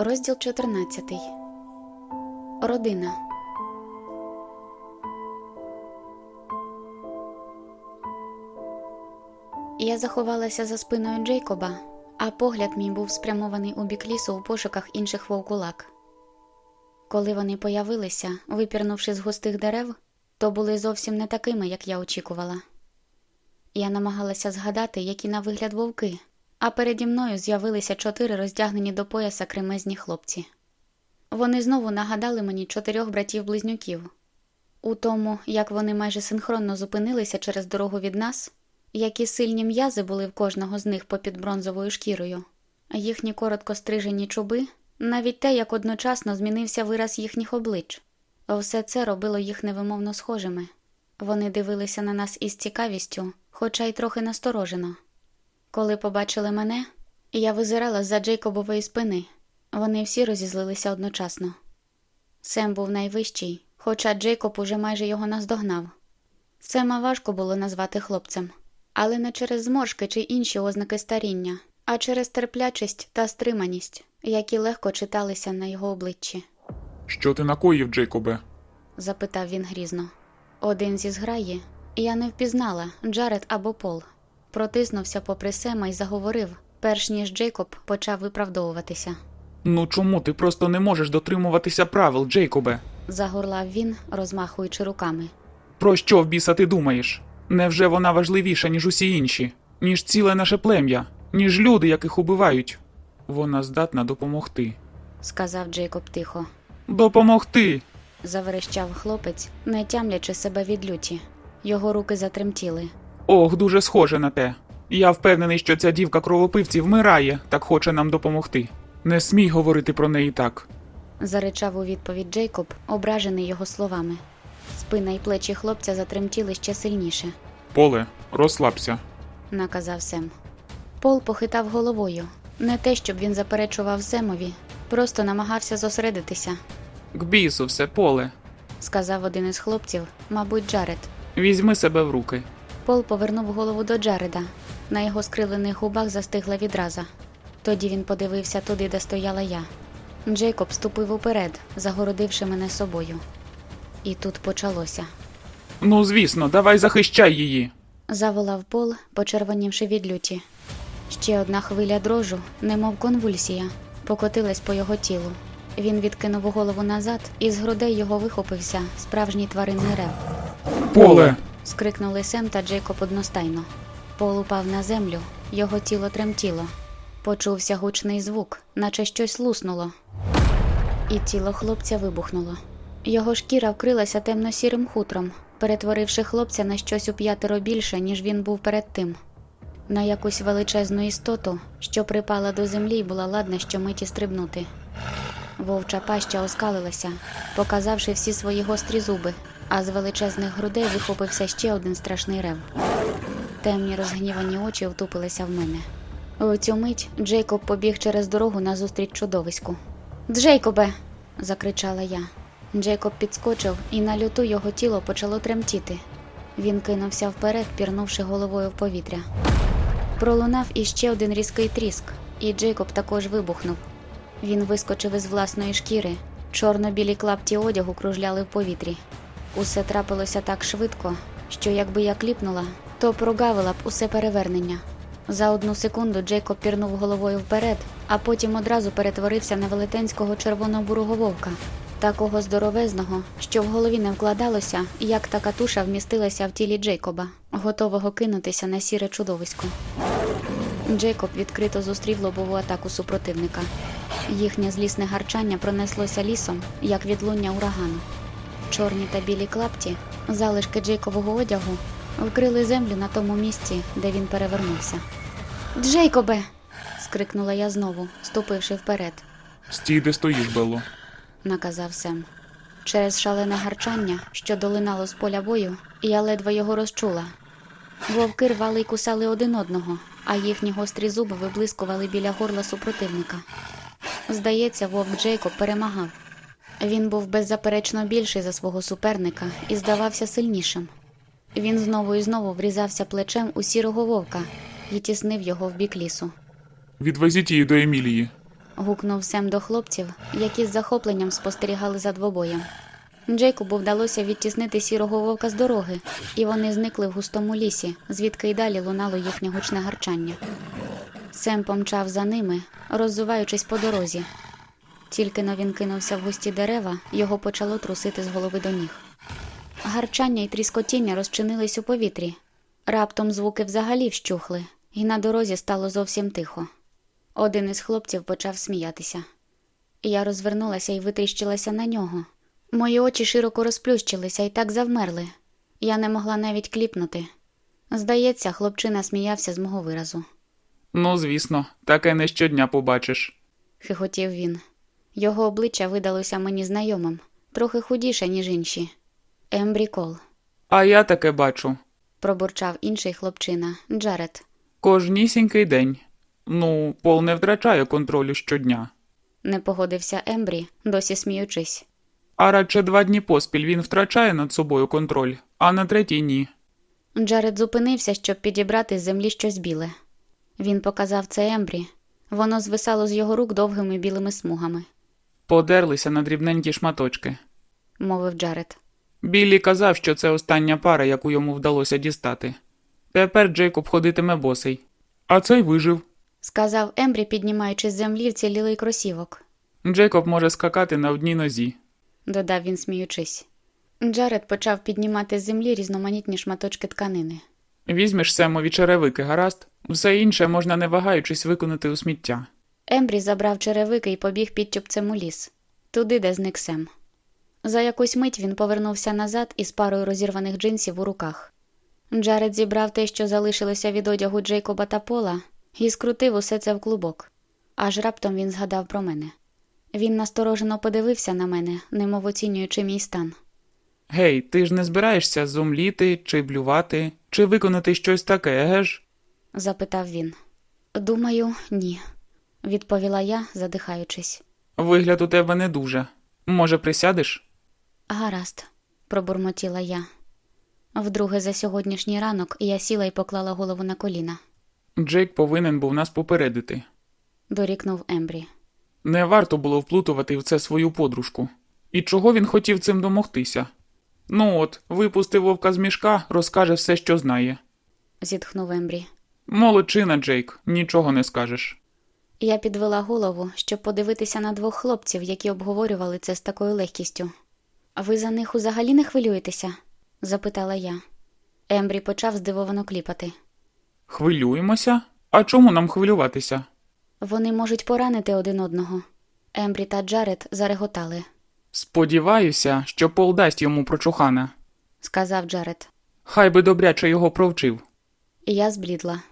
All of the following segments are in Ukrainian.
Розділ 14. Родина. Я заховалася за спиною Джейкоба, а погляд мій був спрямований у бік лісу у пошуках інших вовкулак. Коли вони появилися, випірнувши з густих дерев, то були зовсім не такими, як я очікувала. Я намагалася згадати, які на вигляд вовки, а переді мною з'явилися чотири роздягнені до пояса кремезні хлопці. Вони знову нагадали мені чотирьох братів-близнюків. У тому, як вони майже синхронно зупинилися через дорогу від нас, які сильні м'язи були в кожного з них попід бронзовою шкірою, їхні коротко стрижені чуби, навіть те, як одночасно змінився вираз їхніх облич. Все це робило їх невимовно схожими. Вони дивилися на нас із цікавістю, хоча й трохи насторожено. Коли побачили мене, я визирала з-за Джейкобової спини. Вони всі розізлилися одночасно. Сем був найвищий, хоча Джейкоб уже майже його наздогнав. Сема важко було назвати хлопцем, але не через зморшки чи інші ознаки старіння, а через терплячість та стриманість, які легко читалися на його обличчі. Що ти накоїв, Джейкобе? запитав він грізно. Один зі зграї я не впізнала Джаред або Пол. Протиснувся попри Сема і заговорив, перш ніж Джейкоб почав виправдовуватися. Ну чому ти просто не можеш дотримуватися правил, Джейкобе? Загорлав він, розмахуючи руками. Про що в біса ти думаєш? Невже вона важливіша, ніж усі інші, ніж ціле наше плем'я, ніж люди, яких убивають? Вона здатна допомогти. сказав Джейкоб тихо. Допомогти! Заверещав хлопець, не тямлячи себе від люті. Його руки затремтіли. Ох, дуже схоже на те. Я впевнений, що ця дівка кровопивці вмирає, так хоче нам допомогти. Не смій говорити про неї так. Заричав у відповідь Джейкоб, ображений його словами. Спина й плечі хлопця затремтіли ще сильніше, Поле, розслабся. наказав Сем. Пол похитав головою. Не те, щоб він заперечував Семові, просто намагався зосередитися, К бісу все поле. сказав один із хлопців, мабуть, Джаред. Візьми себе в руки. Пол повернув голову до Джареда. На його скривлених губах застигла відраза. Тоді він подивився туди, де стояла я. Джейкоб ступив уперед, загородивши мене собою. І тут почалося. Ну, звісно, давай захищай її. Заволав Пол, почервонівши від люті. Ще одна хвиля дрожу, немов конвульсія, покотилась по його тілу. Він відкинув голову назад, і з грудей його вихопився справжній тваринний рев. Поле! Скрикнули Сем та Джейкоб одностайно. Пол упав на землю, його тіло тремтіло. Почувся гучний звук, наче щось луснуло. І тіло хлопця вибухнуло. Його шкіра вкрилася темно-сірим хутром, перетворивши хлопця на щось у п'ятеро більше, ніж він був перед тим. На якусь величезну істоту, що припала до землі і була ладна щомиті стрибнути. Вовча паща оскалилася, показавши всі свої гострі зуби, а з величезних грудей вихопився ще один страшний рев. Темні розгнівані очі втупилися в мене. У цю мить Джейкоб побіг через дорогу назустріч чудовиську. Джейкобе. закричала я. Джейкоб підскочив, і на люту його тіло почало тремтіти. Він кинувся вперед, пірнувши головою в повітря. Пролунав іще один різкий тріск, і Джейкоб також вибухнув. Він вискочив із власної шкіри. Чорно-білі клапті одягу кружляли в повітрі. Усе трапилося так швидко, що якби я кліпнула, то прогавила б усе перевернення. За одну секунду Джейкоб пірнув головою вперед, а потім одразу перетворився на велетенського червоно-бурого вовка, такого здоровезного, що в голові не вкладалося, як така туша вмістилася в тілі Джейкоба, готового кинутися на сіре чудовисько. Джейкоб відкрито зустрів лобову атаку супротивника. Їхнє злісне гарчання пронеслося лісом, як відлуння урагану. Чорні та білі клапті, залишки Джейкового одягу, вкрили землю на тому місці, де він перевернувся. Джейкобе. скрикнула я знову, ступивши вперед, Стій, де стоїш, Белло. наказав Сем. Через шалене гарчання, що долинало з поля бою, я ледве його розчула. Вовки рвали й кусали один одного, а їхні гострі зуби виблискували біля горла супротивника. Здається, вовк Джейкоб перемагав. Він був беззаперечно більший за свого суперника і здавався сильнішим. Він знову і знову врізався плечем у сірого вовка і тіснив його в бік лісу. Відвезіть її до Емілії. гукнув Сем до хлопців, які з захопленням спостерігали за двобоєм. Джейкобу вдалося відтіснити сірого вовка з дороги, і вони зникли в густому лісі, звідки й далі лунало їхнє гучне гарчання. Сем помчав за ними, роззуваючись по дорозі. Тільки но він кинувся в густі дерева, його почало трусити з голови до ніг. Гарчання й тріскотіння розчинились у повітрі. Раптом звуки взагалі вщухли, і на дорозі стало зовсім тихо. Один із хлопців почав сміятися. Я розвернулася і витріщилася на нього. Мої очі широко розплющилися і так завмерли. Я не могла навіть кліпнути. Здається, хлопчина сміявся з мого виразу. Ну, звісно, таке не щодня побачиш. хихотів він. Його обличчя видалося мені знайомим, трохи худіше, ніж інші. Ембрі Кол, А я таке бачу. пробурчав інший хлопчина, Джаред. Кожнісінький день. Ну, Пол не втрачає контролю щодня. Не погодився Ембрі, досі сміючись. А радше два дні поспіль він втрачає над собою контроль, а на третій ні. Джаред зупинився, щоб підібрати з землі щось біле. Він показав це Ембрі. Воно звисало з його рук довгими білими смугами, Подерлися на дрібненькі шматочки. мовив Джаред. Біллі казав, що це остання пара, яку йому вдалося дістати. Тепер Джейкоб ходитиме босий. А цей вижив. Сказав Ембрі, піднімаючи з землі вцілілий кросівок, Джейкоб може скакати на одній нозі. додав він, сміючись. Джаред почав піднімати з землі різноманітні шматочки тканини. Візьмеш Семові черевики, гаразд? Все інше можна не вагаючись викинути у сміття. Ембрі забрав черевики і побіг під чубцем у ліс, туди, де зник Сем. За якусь мить він повернувся назад із парою розірваних джинсів у руках. Джаред зібрав те, що залишилося від одягу Джейкоба та Пола, і скрутив усе це в клубок. Аж раптом він згадав про мене. Він насторожено подивився на мене, немов оцінюючи мій стан. Гей, ти ж не збираєшся зумліти, чи блювати, чи виконати щось таке, еге ж? запитав він. Думаю, ні, відповіла я, задихаючись. Вигляд у тебе не дуже. Може, присядеш? Гаразд, пробурмотіла я. Вдруге за сьогоднішній ранок я сіла і поклала голову на коліна, Джейк повинен був нас попередити. дорікнув Ембрі. Не варто було вплутувати в це свою подружку. І чого він хотів цим домогтися? Ну от, випусти вовка з мішка, розкаже все, що знає. зітхнув Ембрі. Молодчина, Джейк, нічого не скажеш. Я підвела голову, щоб подивитися на двох хлопців, які обговорювали це з такою легкістю. Ви за них узагалі не хвилюєтеся? запитала я. Ембрі почав здивовано кліпати. Хвилюємося? А чому нам хвилюватися? Вони можуть поранити один одного. Ембрі та Джаред зареготали, Сподіваюся, що Пол дасть йому прочухана. сказав Джаред. Хай би добряче його провчив. Я зблідла.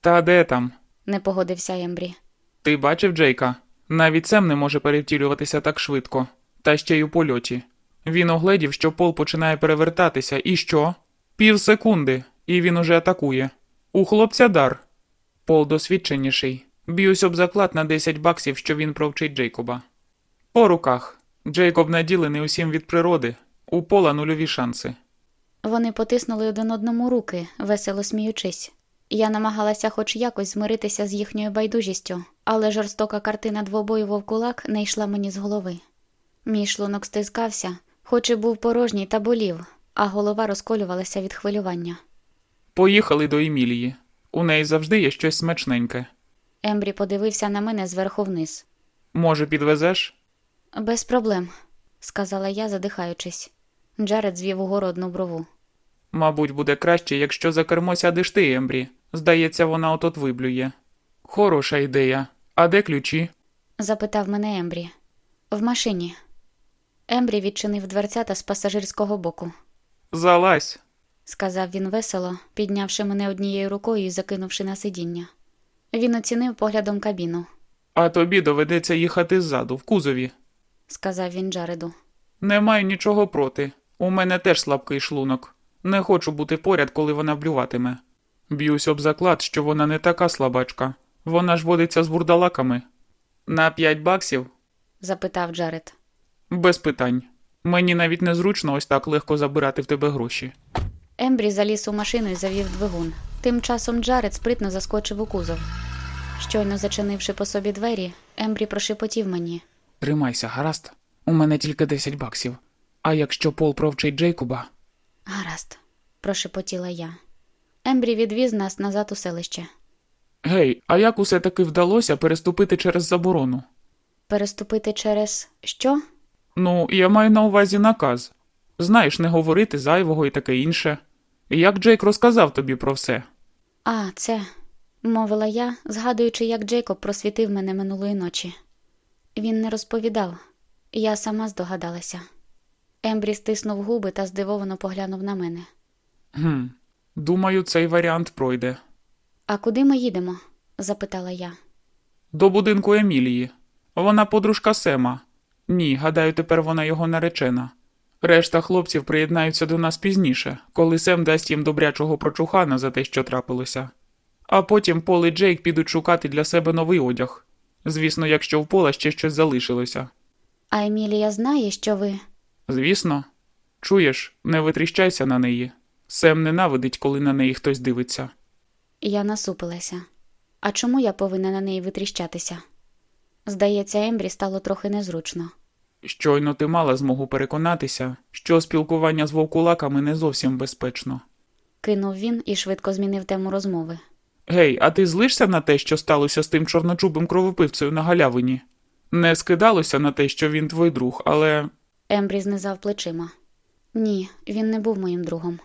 Та де там? Не погодився Ембрі. Ти бачив Джейка? Навіть Сем не може перевтілюватися так швидко, та ще й у польоті. Він огледів, що пол починає перевертатися, і що? Пів секунди, і він уже атакує. У хлопця дар. Пол досвідченіший. Б'юсь об заклад на 10 баксів, що він провчить Джейкоба. По руках. Джейкоб наділений усім від природи. У пола нульові шанси. Вони потиснули один одному руки, весело сміючись. Я намагалася хоч якось змиритися з їхньою байдужістю, але жорстока картина двобою вовкулак не йшла мені з голови. Мій шлунок стискався, хоч і був порожній та болів, а голова розколювалася від хвилювання. Поїхали до Емілії. У неї завжди є щось смачненьке. Ембрі подивився на мене зверху вниз. Може, підвезеш? Без проблем, сказала я, задихаючись. Джаред звів угору одну брову. Мабуть, буде краще, якщо за кермо сядеш ти, Ембрі. Здається, вона отот виблює. Хороша ідея. А де ключі? запитав мене Ембрі. В машині. Ембрі відчинив дверцята з пасажирського боку. Залазь. сказав він весело, піднявши мене однією рукою і закинувши на сидіння. Він оцінив поглядом кабіну, А тобі доведеться їхати ззаду, в кузові. сказав він Джареду. Не маю нічого проти. У мене теж слабкий шлунок. Не хочу бути поряд, коли вона блюватиме. Б'юсь об заклад, що вона не така слабачка. Вона ж водиться з вурдалаками. На п'ять баксів? запитав Джаред. Без питань. Мені навіть незручно ось так легко забирати в тебе гроші. Ембрі заліз у машину і завів двигун. Тим часом Джаред спритно заскочив у кузов. Щойно зачинивши по собі двері, Ембрі прошепотів мені. Тримайся, гаразд. У мене тільки 10 баксів. А якщо Пол провчить Джейкоба, Гаразд, прошепотіла я. Ембрі відвіз нас назад у селище. Гей, а як усе таки вдалося переступити через заборону? Переступити через що? Ну, я маю на увазі наказ. Знаєш, не говорити зайвого і таке інше. Як Джейк розказав тобі про все? А, це, мовила я, згадуючи, як Джейкоб просвітив мене минулої ночі. Він не розповідав, я сама здогадалася. Ембрі стиснув губи та здивовано поглянув на мене. Гм, думаю, цей варіант пройде. А куди ми їдемо? запитала я. До будинку Емілії. Вона подружка Сема. Ні, гадаю, тепер вона його наречена. Решта хлопців приєднаються до нас пізніше, коли Сем дасть їм добрячого прочухана за те, що трапилося. А потім Пол і Джейк підуть шукати для себе новий одяг. Звісно, якщо в пола ще щось залишилося. А Емілія знає, що ви. Звісно. Чуєш, не витріщайся на неї. Сем ненавидить, коли на неї хтось дивиться. Я насупилася. А чому я повинна на неї витріщатися? Здається, Ембрі стало трохи незручно. Щойно ти мала змогу переконатися, що спілкування з вовкулаками не зовсім безпечно. Кинув він і швидко змінив тему розмови. Гей, а ти злишся на те, що сталося з тим чорночубим кровопивцею на галявині? Не скидалося на те, що він твій друг, але Ембрі знизав плечима. Ні, він не був моїм другом.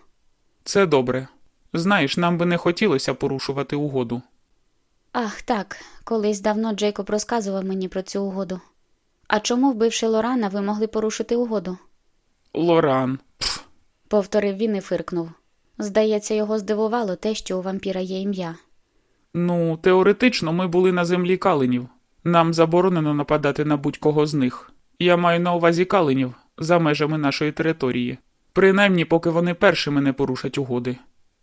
це добре. Знаєш, нам би не хотілося порушувати угоду. Ах, так, колись давно Джейкоб розказував мені про цю угоду. А чому, вбивши Лорана, ви могли порушити угоду? Лоран. Пф. повторив він і фиркнув. Здається, його здивувало те, що у вампіра є ім'я. Ну, теоретично ми були на землі каленів. Нам заборонено нападати на будь-кого з них. Я маю на увазі каленів за межами нашої території. Принаймні, поки вони першими не порушать угоди.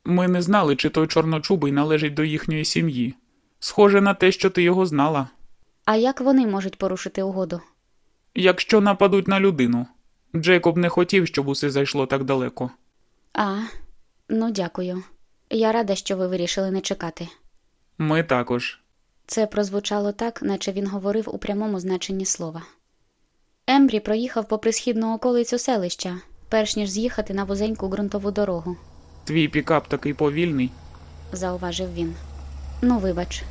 Ми не знали, чи той чорночубий належить до їхньої сім'ї. Схоже на те, що ти його знала. А як вони можуть порушити угоду? Якщо нападуть на людину. Джейкоб не хотів, щоб усе зайшло так далеко. А, ну дякую. Я рада, що ви вирішили не чекати. Ми також. Це прозвучало так, наче він говорив у прямому значенні слова. Ембрі проїхав попри східну околицю селища, перш ніж з'їхати на вузеньку ґрунтову дорогу, Твій пікап такий повільний. зауважив він. Ну, вибач.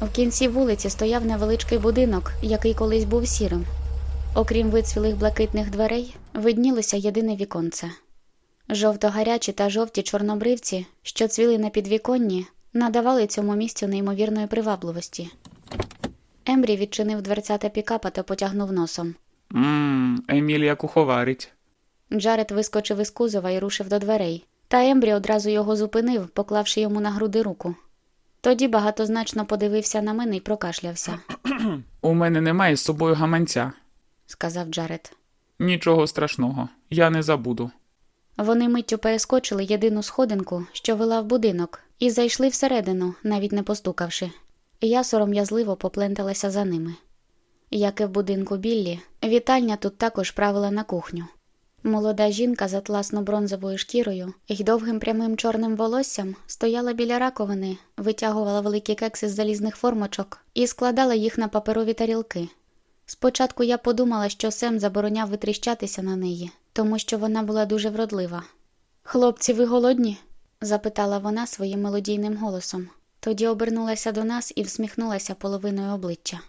В кінці вулиці стояв невеличкий будинок, який колись був сірим. Окрім вицвілих блакитних дверей, виднілося єдине віконце. Жовто-гарячі та жовті чорнобривці, що цвіли на підвіконні, надавали цьому місцю неймовірної привабливості. Ембрі відчинив дверцята пікапа та потягнув носом. Ммм, Емілія куховарить. Джаред вискочив із кузова і рушив до дверей, та Ембрі одразу його зупинив, поклавши йому на груди руку. Тоді багатозначно подивився на мене і прокашлявся, У мене немає з собою гаманця. сказав Джаред. Нічого страшного, я не забуду. Вони миттю перескочили єдину сходинку, що вела в будинок, і зайшли всередину, навіть не постукавши. Я сором'язливо попленталася за ними. Як і в будинку Біллі, вітальня тут також правила на кухню. Молода жінка з атласно-бронзовою шкірою і довгим прямим чорним волоссям стояла біля раковини, витягувала великі кекси з залізних формочок і складала їх на паперові тарілки. Спочатку я подумала, що Сем забороняв витріщатися на неї, тому що вона була дуже вродлива. Хлопці, ви голодні? запитала вона своїм мелодійним голосом. Тоді обернулася до нас і всміхнулася половиною обличчя.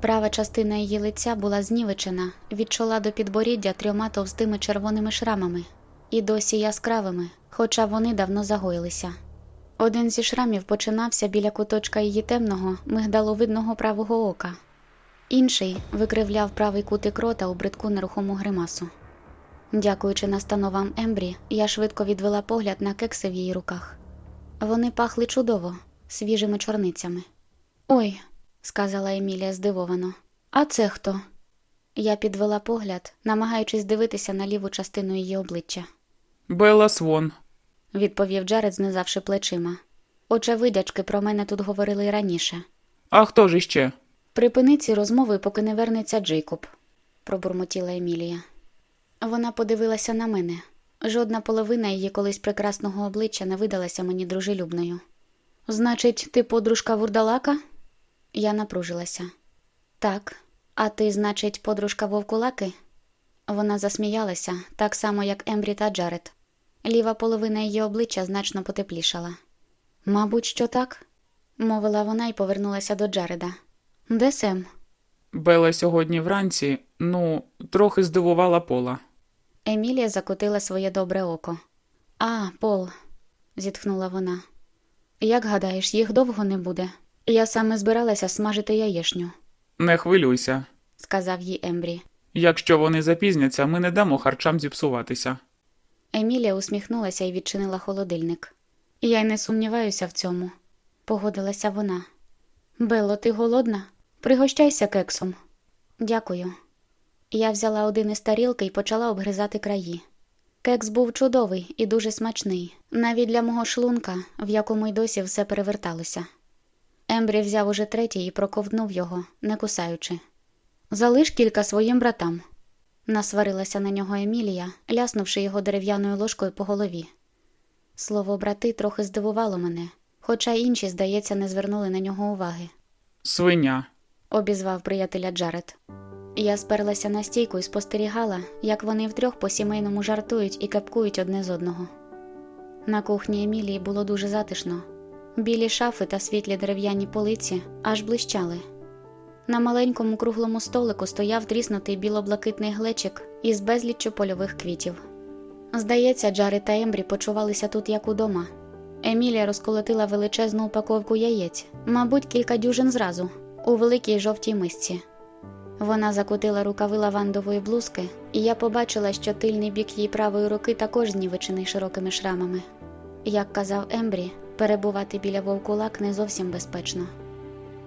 Права частина її лиця була знівечена від чола до підборіддя трьома товстими червоними шрамами, і досі яскравими, хоча вони давно загоїлися. Один зі шрамів починався біля куточка її темного, мигдаловидного правого ока, інший викривляв правий кутик рота у бридку нерухому гримасу. Дякуючи настановам Ембрі, я швидко відвела погляд на кекси в її руках. Вони пахли чудово, свіжими чорницями. Ой, сказала Емілія здивовано. А це хто? Я підвела погляд, намагаючись дивитися на ліву частину її обличчя, Белла Свон. відповів Джаред, знизавши плечима. Очевидячки про мене тут говорили й раніше. А хто ж іще? Припини ці розмови, поки не вернеться Джейкоб, пробурмотіла Емілія. Вона подивилася на мене. Жодна половина її колись прекрасного обличчя не видалася мені дружелюбною. Значить, ти подружка вурдалака? Я напружилася. Так, а ти, значить, подружка вовкулаки? Вона засміялася, так само, як Ембрі та Джаред. Ліва половина її обличчя значно потеплішала. Мабуть, що так, мовила вона і повернулася до Джареда. Де Сем? Бела сьогодні вранці, ну, трохи здивувала пола. Емілія закотила своє добре око. А, Пол, зітхнула вона. Як гадаєш, їх довго не буде? Я саме збиралася смажити яєшню, Не хвилюйся. сказав їй Ембрі. Якщо вони запізняться, ми не дамо харчам зіпсуватися. Емілія усміхнулася і відчинила холодильник. Я й не сумніваюся в цьому, погодилася вона. Бело, ти голодна? Пригощайся кексом. Дякую. Я взяла один із тарілки і почала обгризати краї. Кекс був чудовий і дуже смачний, навіть для мого шлунка, в якому й досі все переверталося. Ембрі взяв уже третій і проковтнув його, не кусаючи. Залиш кілька своїм братам. Насварилася на нього Емілія, ляснувши його дерев'яною ложкою по голові. Слово брати трохи здивувало мене, хоча інші, здається, не звернули на нього уваги, Свиня. обізвав приятеля Джаред. Я сперлася на стійку і спостерігала, як вони втрьох по сімейному жартують і кепкують одне з одного. На кухні Емілії було дуже затишно. Білі шафи та світлі дерев'яні полиці аж блищали. На маленькому круглому столику стояв тріснутий біло-блакитний глечик із безліччю польових квітів. Здається, Джари та Ембрі почувалися тут як удома. Емілія розколотила величезну упаковку яєць, мабуть, кілька дюжин зразу, у великій жовтій мисці. Вона закутила рукави лавандової блузки, і я побачила, що тильний бік її правої руки також знівечений широкими шрамами. Як казав Ембрі, перебувати біля вовкулак не зовсім безпечно.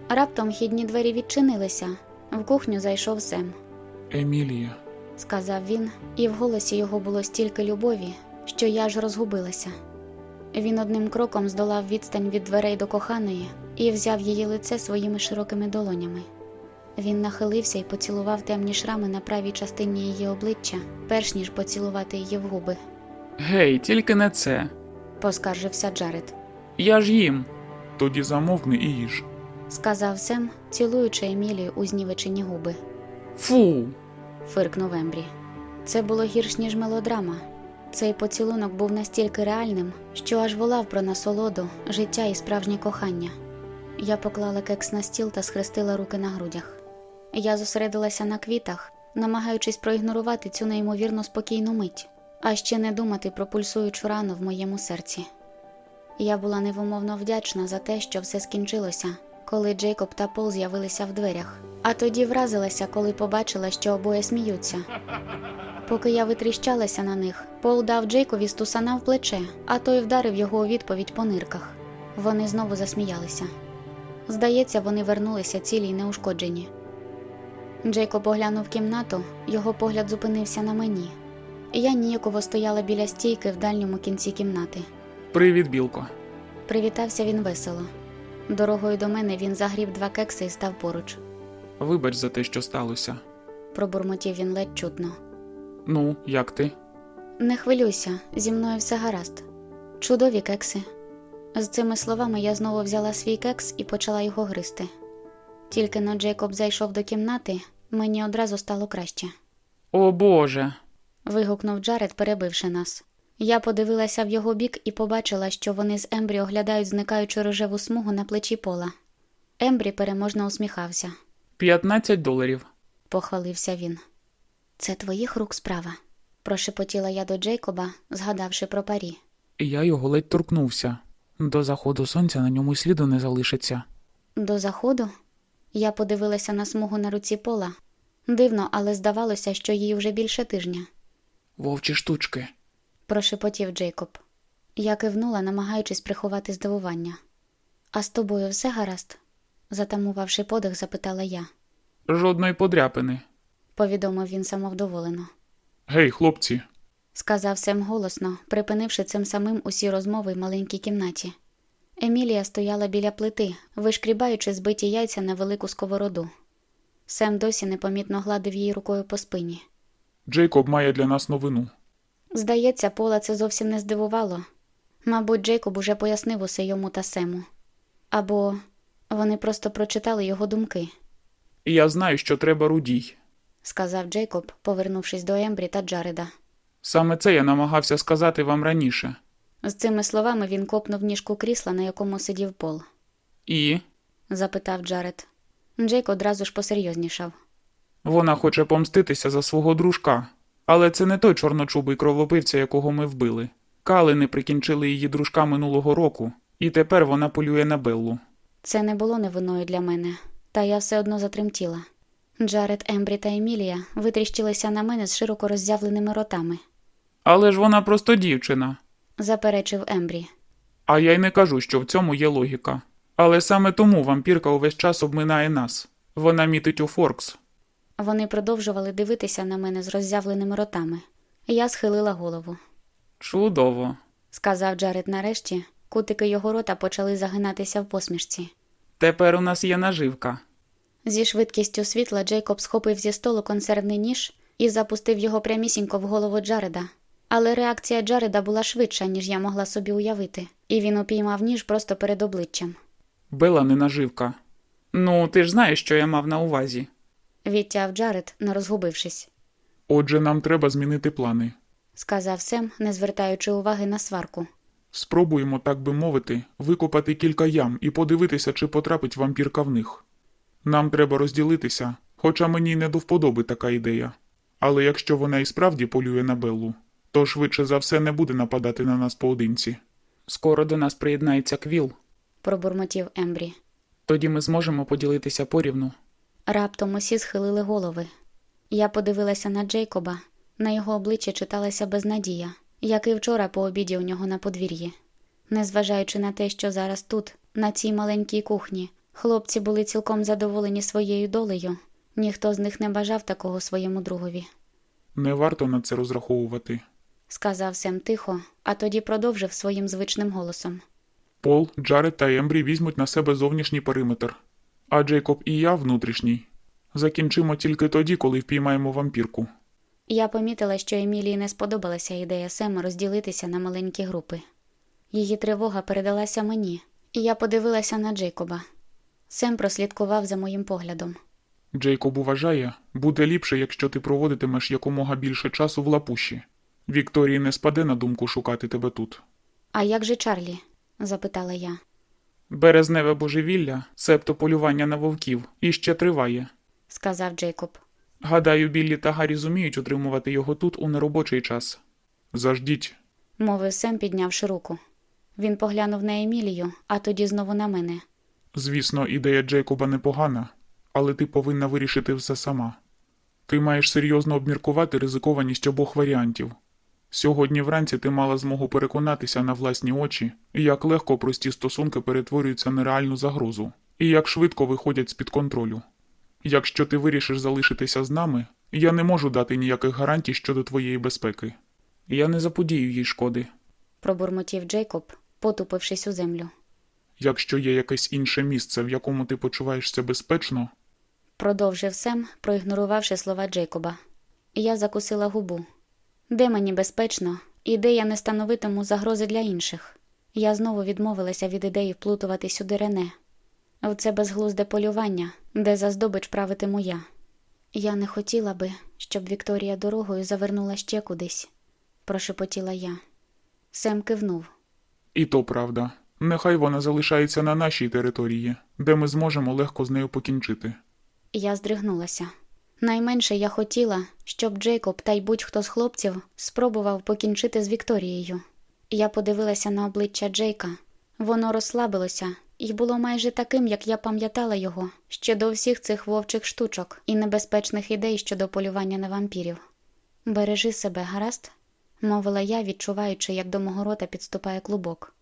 Раптом хідні двері відчинилися. В кухню зайшов Сем, Емілія. сказав він, і в голосі його було стільки любові, що я аж розгубилася. Він одним кроком здолав відстань від дверей до коханої і взяв її лице своїми широкими долонями. Він нахилився і поцілував темні шрами на правій частині її обличчя, перш ніж поцілувати її в губи, Гей, тільки не це. поскаржився Джаред. Я ж їм. Тоді замовкни і їж. Сказав Сем, цілуючи Емілію у знівечені губи. Фу. фиркнув Ембрі. Це було гірш, ніж мелодрама. Цей поцілунок був настільки реальним, що аж волав про насолоду, життя і справжнє кохання. Я поклала кекс на стіл та схрестила руки на грудях. Я зосередилася на квітах, намагаючись проігнорувати цю неймовірно спокійну мить, а ще не думати про пульсуючу рану в моєму серці. Я була невимовно вдячна за те, що все скінчилося, коли Джейкоб та Пол з'явилися в дверях, а тоді вразилася, коли побачила, що обоє сміються. Поки я витріщалася на них, Пол дав Джейкові стусана в плече, а той вдарив його у відповідь по нирках. Вони знову засміялися. Здається, вони вернулися цілі й неушкоджені. Джейкоб оглянув кімнату, його погляд зупинився на мені. Я ніяково стояла біля стійки в дальньому кінці кімнати. Привіт, білко. Привітався він весело. Дорогою до мене він загріб два кекси і став поруч. Вибач за те, що сталося. Пробурмотів він ледь чутно. Ну, як ти? Не хвилюйся, зі мною все гаразд. Чудові кекси. З цими словами я знову взяла свій кекс і почала його гризти. Тільки но Джейкоб зайшов до кімнати, мені одразу стало краще. О Боже. Вигукнув Джаред, перебивши нас. Я подивилася в його бік і побачила, що вони з Ембрі оглядають зникаючу рожеву смугу на плечі пола. Ембрі переможно усміхався. 15 доларів. похвалився він. Це твоїх рук справа, прошепотіла я до Джейкоба, згадавши про парі. Я його ледь торкнувся. До заходу сонця на ньому сліду не залишиться. До заходу я подивилася на смугу на руці пола. Дивно, але здавалося, що їй вже більше тижня, Вовчі штучки. Прошепотів Джейкоб. Я кивнула, намагаючись приховати здивування. А з тобою все гаразд? затамувавши подих, запитала я. Жодної подряпини. Повідомив він самовдоволено. Гей, хлопці. сказав Сем голосно, припинивши цим самим усі розмови в маленькій кімнаті. Емілія стояла біля плити, вишкрібаючи збиті яйця на велику сковороду. Сем досі непомітно гладив її рукою по спині. Джейкоб має для нас новину. Здається, Пола це зовсім не здивувало. Мабуть, Джейкоб уже пояснив усе йому та Сему. Або вони просто прочитали його думки. Я знаю, що треба рудій. сказав Джейкоб, повернувшись до Ембрі та Джареда. Саме це я намагався сказати вам раніше. З цими словами він копнув ніжку крісла, на якому сидів Пол. І запитав Джаред. Джейк одразу ж посерйознішав. вона хоче помститися за свого дружка. Але це не той чорночубий кровопивця, якого ми вбили. Каллени прикінчили її дружка минулого року, і тепер вона полює на Беллу. Це не було новиною для мене, та я все одно затремтіла. Джаред, Ембрі та Емілія витріщилися на мене з широко роззявленими ротами, Але ж вона просто дівчина. заперечив Ембрі. А я й не кажу, що в цьому є логіка. Але саме тому вампірка увесь час обминає нас. Вона мітить у Форкс. Вони продовжували дивитися на мене з роззявленими ротами. Я схилила голову. Чудово. Сказав Джаред нарешті, кутики його рота почали загинатися в посмішці. Тепер у нас є наживка. Зі швидкістю світла Джейкоб схопив зі столу консервний ніж і запустив його прямісінько в голову Джареда. Але реакція Джареда була швидша, ніж я могла собі уявити, і він упіймав ніж просто перед обличчям. Бела не наживка. Ну, ти ж знаєш, що я мав на увазі. Відтяв Джаред, не розгубившись, Отже, нам треба змінити плани. сказав Сем, не звертаючи уваги на сварку. Спробуємо, так би мовити, викопати кілька ям і подивитися, чи потрапить вампірка в них. Нам треба розділитися, хоча мені й не до вподоби така ідея. Але якщо вона і справді полює на Беллу, то швидше за все не буде нападати на нас поодинці. Скоро до нас приєднається Квіл. Пробурмотів Ембрі. Тоді ми зможемо поділитися порівну. Раптом усі схилили голови. Я подивилася на Джейкоба. На його обличчі читалася безнадія, як і вчора по обіді у нього на подвір'ї. Незважаючи на те, що зараз тут, на цій маленькій кухні, хлопці були цілком задоволені своєю долею, ніхто з них не бажав такого своєму другові. Не варто на це розраховувати. Сказав Сем тихо, а тоді продовжив своїм звичним голосом. Пол, Джаред та Ембрі візьмуть на себе зовнішній периметр, а Джейкоб і я внутрішній. Закінчимо тільки тоді, коли впіймаємо вампірку. Я помітила, що Емілії не сподобалася ідея Сема розділитися на маленькі групи. Її тривога передалася мені, і я подивилася на Джейкоба. Сем прослідкував за моїм поглядом. Джейкоб вважає, буде ліпше, якщо ти проводитимеш якомога більше часу в лапуші. Вікторії не спаде на думку шукати тебе тут. А як же Чарлі? запитала я. Березневе божевілля, себто полювання на вовків, іще триває. сказав Джейкоб. Гадаю, Біллі та Гаррі зуміють утримувати його тут у неробочий час. Заждіть, мовив Сем, піднявши руку. Він поглянув на Емілію, а тоді знову на мене. Звісно, ідея Джейкоба непогана, але ти повинна вирішити все сама. Ти маєш серйозно обміркувати ризикованість обох варіантів. Сьогодні вранці ти мала змогу переконатися на власні очі, як легко прості стосунки перетворюються на реальну загрозу, і як швидко виходять з-під контролю. Якщо ти вирішиш залишитися з нами, я не можу дати ніяких гарантій щодо твоєї безпеки. Я не заподію їй шкоди. Пробурмотів Джейкоб, потупившись у землю. Якщо є якесь інше місце, в якому ти почуваєшся безпечно, Продовжив Сем, проігнорувавши слова Джейкоба. Я закусила губу. Де мені безпечно, і де я не становитиму загрози для інших. Я знову відмовилася від ідеї вплутувати сюди Рене. В це безглузде полювання, де за здобич правитиму я. Я не хотіла би, щоб Вікторія дорогою завернула ще кудись, прошепотіла я. Сем кивнув. І то правда. Нехай вона залишається на нашій території, де ми зможемо легко з нею покінчити. Я здригнулася. Найменше я хотіла, щоб Джейкоб та й будь-хто з хлопців спробував покінчити з Вікторією. Я подивилася на обличчя Джейка. Воно розслабилося і було майже таким, як я пам'ятала його ще до всіх цих вовчих штучок і небезпечних ідей щодо полювання на вампірів. Бережи себе, гаразд? мовила я, відчуваючи, як до мого рота підступає клубок.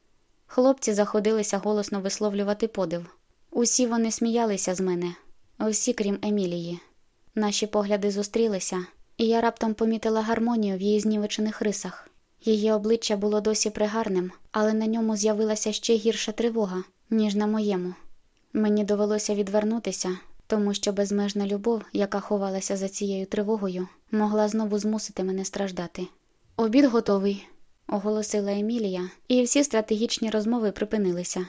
Хлопці заходилися голосно висловлювати подив. Усі вони сміялися з мене, усі, крім Емілії. Наші погляди зустрілися, і я раптом помітила гармонію в її знівечених рисах. Її обличчя було досі пригарним, але на ньому з'явилася ще гірша тривога, ніж на моєму. Мені довелося відвернутися, тому що безмежна любов, яка ховалася за цією тривогою, могла знову змусити мене страждати. Обід готовий, оголосила Емілія, і всі стратегічні розмови припинилися.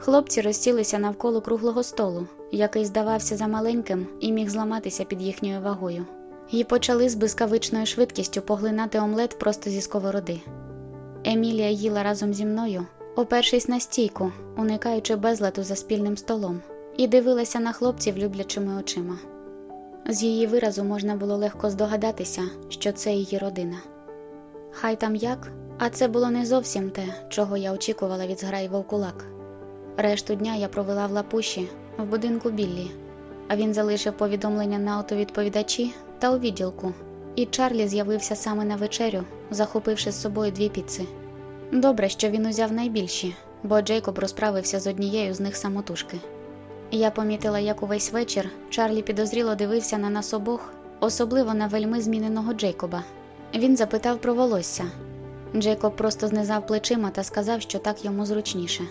Хлопці розсілися навколо круглого столу, який здавався замаленьким і міг зламатися під їхньою вагою, і почали з блискавичною швидкістю поглинати омлет просто зі сковороди. Емілія їла разом зі мною, опершись на стійку, уникаючи безладу за спільним столом, і дивилася на хлопців люблячими очима. З її виразу можна було легко здогадатися, що це її родина. Хай там як, а це було не зовсім те, чого я очікувала від зграї вовкулак. Решту дня я провела в лапуші в будинку Біллі, а він залишив повідомлення на автовідповідачі та у відділку, і Чарлі з'явився саме на вечерю, захопивши з собою дві піци. Добре, що він узяв найбільші, бо Джейкоб розправився з однією з них самотужки. Я помітила, як увесь вечір Чарлі підозріло дивився на нас обох, особливо на вельми зміненого Джейкоба. Він запитав про волосся. Джейкоб просто знизав плечима та сказав, що так йому зручніше.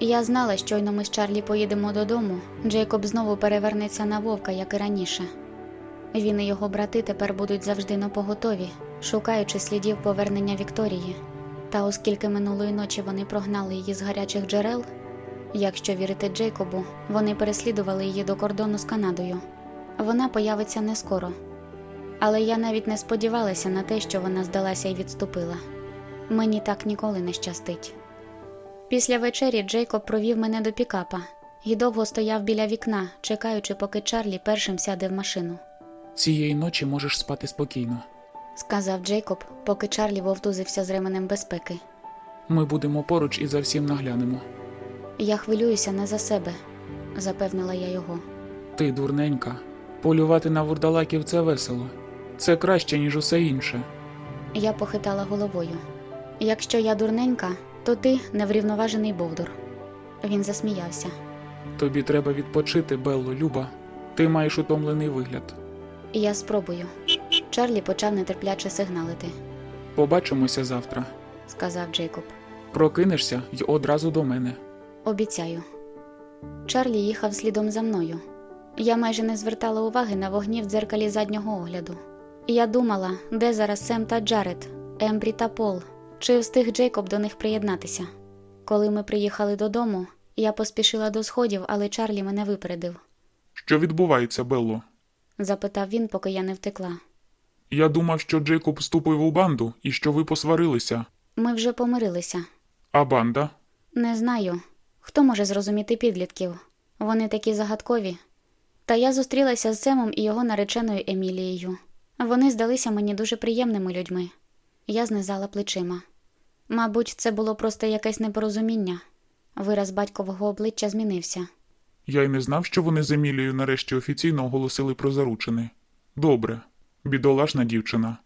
Я знала, щойно ми з Чарлі поїдемо додому, Джейкоб знову перевернеться на вовка, як і раніше. Він і його брати тепер будуть завжди напоготові, шукаючи слідів повернення Вікторії. Та оскільки минулої ночі вони прогнали її з гарячих джерел, якщо вірити Джейкобу, вони переслідували її до кордону з Канадою. Вона появиться не скоро. Але я навіть не сподівалася на те, що вона здалася і відступила. Мені так ніколи не щастить. Після вечері Джейкоб провів мене до пікапа і довго стояв біля вікна, чекаючи, поки Чарлі першим сяде в машину. Цієї ночі можеш спати спокійно. Сказав Джейкоб, поки Чарлі вовтузився з ременем безпеки. Ми будемо поруч і за всім наглянемо. Я хвилююся не за себе, запевнила я його. Ти дурненька. Полювати на вурдалаків це весело. Це краще, ніж усе інше. Я похитала головою. Якщо я дурненька, то ти неврівноважений бовдур. Він засміявся. Тобі треба відпочити, Белло, Люба. Ти маєш утомлений вигляд. Я спробую. Чарлі почав нетерпляче сигналити, Побачимося завтра. сказав Джейкоб. Прокинешся й одразу до мене. Обіцяю. Чарлі їхав слідом за мною. Я майже не звертала уваги на вогні в дзеркалі заднього огляду. Я думала, де зараз Сем та Джаред, Ембрі та Пол, чи встиг Джейкоб до них приєднатися. Коли ми приїхали додому, я поспішила до сходів, але Чарлі мене випередив. Що відбувається, Белло? Запитав він, поки я не втекла. Я думав, що Джейкоб вступив у банду і що ви посварилися. Ми вже помирилися. А банда? Не знаю, хто може зрозуміти підлітків. Вони такі загадкові. Та я зустрілася з Семом і його нареченою Емілією. Вони здалися мені дуже приємними людьми. Я знизала плечима. Мабуть, це було просто якесь непорозуміння. Вираз батькового обличчя змінився. Я й не знав, що вони з Емілією нарешті офіційно оголосили про заручини. Добре. Бідолашна дівчина.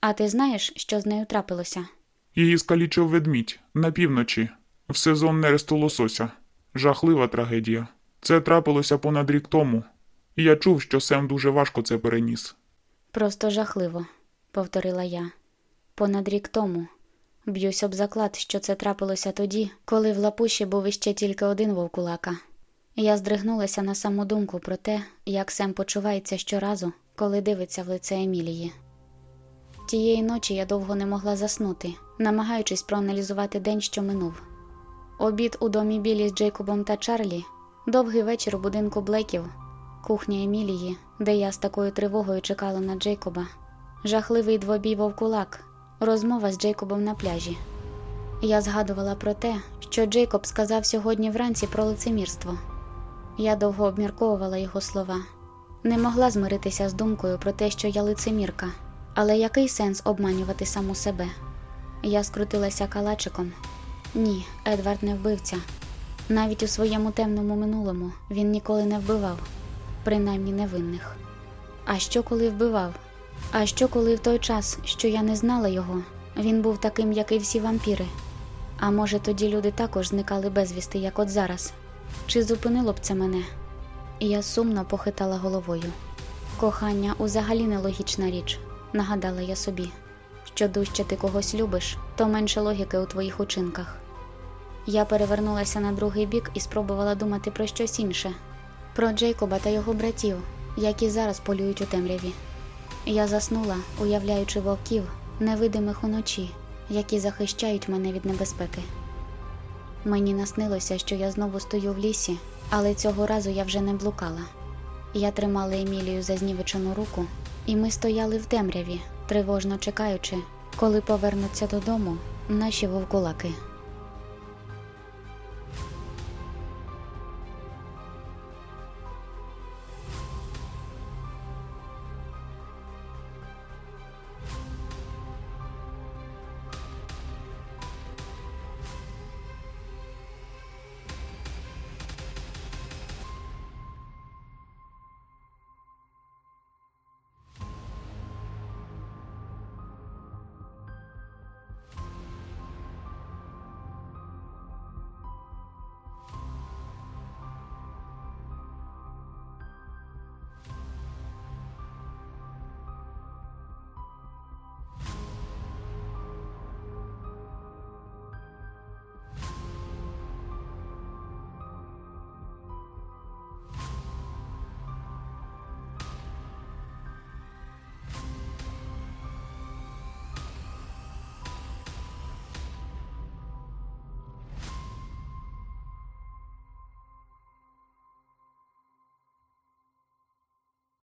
А ти знаєш, що з нею трапилося? Її скалічив ведмідь на півночі, в сезон нересту лосося. Жахлива трагедія. Це трапилося понад рік тому. І Я чув, що Сем дуже важко це переніс. Просто жахливо, повторила я. Понад рік тому. Б'юсь об заклад, що це трапилося тоді, коли в лапуші був іще тільки один вовкулака. Я здригнулася на саму думку про те, як Сем почувається щоразу, коли дивиться в лице Емілії. Тієї ночі я довго не могла заснути, намагаючись проаналізувати день, що минув. Обід у домі Білі з Джейкобом та Чарлі, довгий вечір у будинку Блеків, кухня Емілії, де я з такою тривогою чекала на Джейкоба, жахливий двобій вовкулак, розмова з Джейкобом на пляжі. Я згадувала про те, що Джейкоб сказав сьогодні вранці про лицемірство. Я довго обмірковувала його слова. Не могла змиритися з думкою про те, що я лицемірка, але який сенс обманювати саму себе? Я скрутилася калачиком. Ні, Едвард не вбивця. Навіть у своєму темному минулому він ніколи не вбивав, принаймні невинних. А що коли вбивав? А що коли в той час, що я не знала його, він був таким, як і всі вампіри? А може, тоді люди також зникали безвісти, як от зараз? Чи зупинило б це мене? Я сумно похитала головою. Кохання узагалі нелогічна річ, нагадала я собі. Що дужче ти когось любиш, то менше логіки у твоїх учинках. Я перевернулася на другий бік і спробувала думати про щось інше про Джейкоба та його братів, які зараз полюють у темряві. Я заснула, уявляючи вовків, невидимих уночі, які захищають мене від небезпеки. Мені наснилося, що я знову стою в лісі, але цього разу я вже не блукала. Я тримала Емілію за знівечену руку, і ми стояли в темряві, тривожно чекаючи, коли повернуться додому наші вовкулаки.